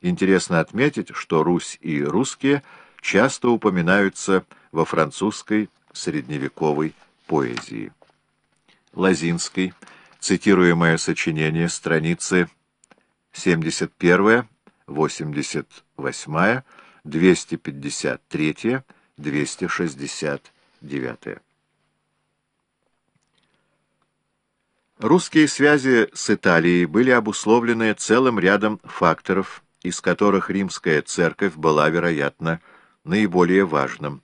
Интересно отметить, что Русь и русские часто упоминаются во французской средневековой поэзии. Лазинский, цитируемое сочинение, страницы 71, 88, 253, 269. Русские связи с Италией были обусловлены целым рядом факторов, из которых римская церковь была, вероятно, наиболее важным.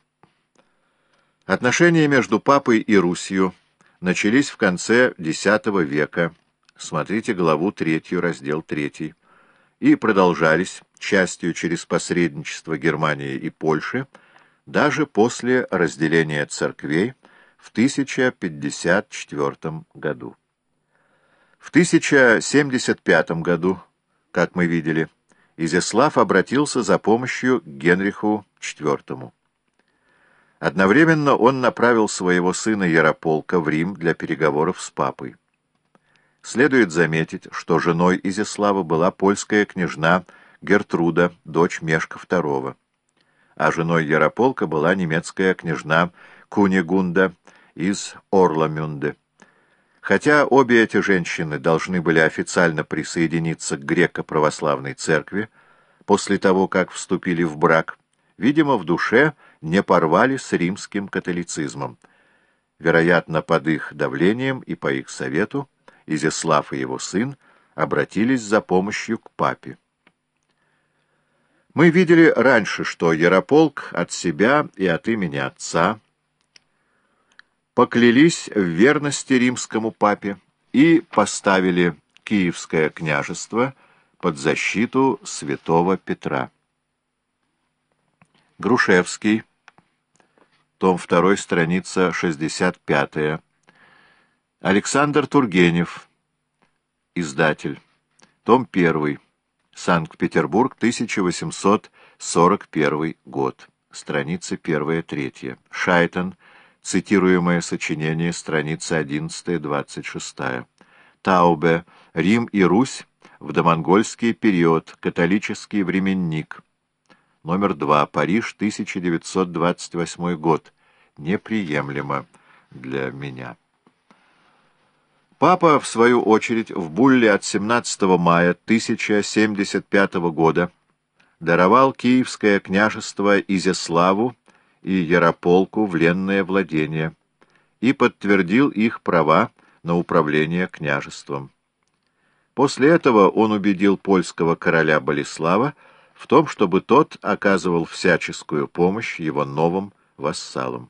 Отношения между Папой и Русью начались в конце X века, смотрите главу 3, раздел 3, и продолжались, частью через посредничество Германии и Польши, даже после разделения церквей в 1054 году. В 1075 году, как мы видели, Изяслав обратился за помощью к Генриху IV. Одновременно он направил своего сына Ярополка в Рим для переговоров с папой. Следует заметить, что женой Изяслава была польская княжна Гертруда, дочь Мешка II, а женой Ярополка была немецкая княжна Кунигунда из Орламюнде. Хотя обе эти женщины должны были официально присоединиться к греко-православной церкви после того, как вступили в брак, видимо, в душе не порвали с римским католицизмом. Вероятно, под их давлением и по их совету Изяслав и его сын обратились за помощью к папе. Мы видели раньше, что Ярополк от себя и от имени отца поклялись в верности римскому папе и поставили Киевское княжество под защиту святого Петра. Грушевский, том 2, страница 65 Александр Тургенев, издатель, том 1, Санкт-Петербург, 1841 год, страницы 1-3, Шайтон, Цитируемое сочинение, страница 11-26. Таубе. Рим и Русь в домонгольский период. Католический временник. Номер 2. Париж, 1928 год. Неприемлемо для меня. Папа, в свою очередь, в булле от 17 мая 1075 года даровал Киевское княжество Изяславу и Ярополку в ленное владение и подтвердил их права на управление княжеством. После этого он убедил польского короля Болеслава в том, чтобы тот оказывал всяческую помощь его новым вассалам.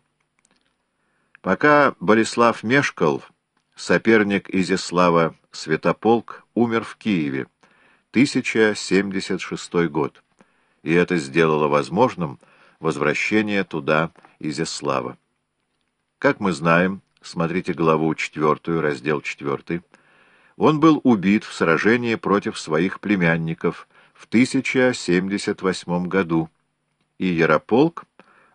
Пока Болеслав мешкал, соперник Изяслава Святополк умер в Киеве, 1076 год, и это сделало возможным возвращение туда Изяслава. Как мы знаем, смотрите главу 4, раздел 4, он был убит в сражении против своих племянников в 1078 году, и Ярополк,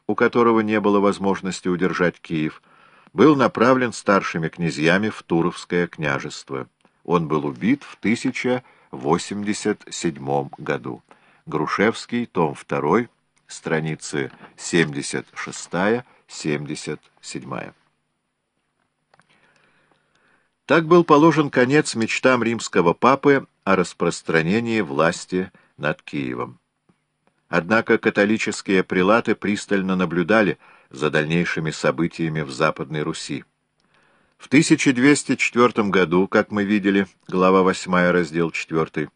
у которого не было возможности удержать Киев, был направлен старшими князьями в Туровское княжество. Он был убит в 1087 году. Грушевский, том 2, страницы 76-77. Так был положен конец мечтам римского папы о распространении власти над Киевом. Однако католические прилаты пристально наблюдали за дальнейшими событиями в Западной Руси. В 1204 году, как мы видели, глава 8, раздел 4,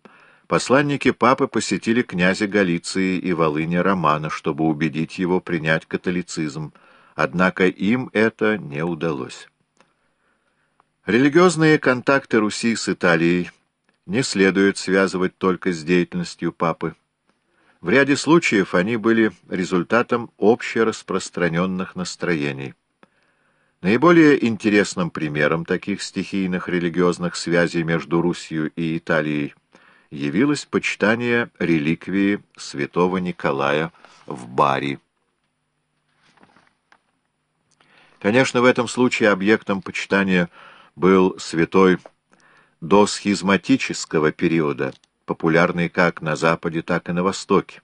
посланники папы посетили князя Галиции и Волыни Романа, чтобы убедить его принять католицизм, однако им это не удалось. Религиозные контакты Руси с Италией не следует связывать только с деятельностью папы. В ряде случаев они были результатом общераспространенных настроений. Наиболее интересным примером таких стихийных религиозных связей между Русью и Италией явилось почитание реликвии святого Николая в Бари. Конечно, в этом случае объектом почитания был святой досхизматического периода, популярный как на Западе, так и на Востоке.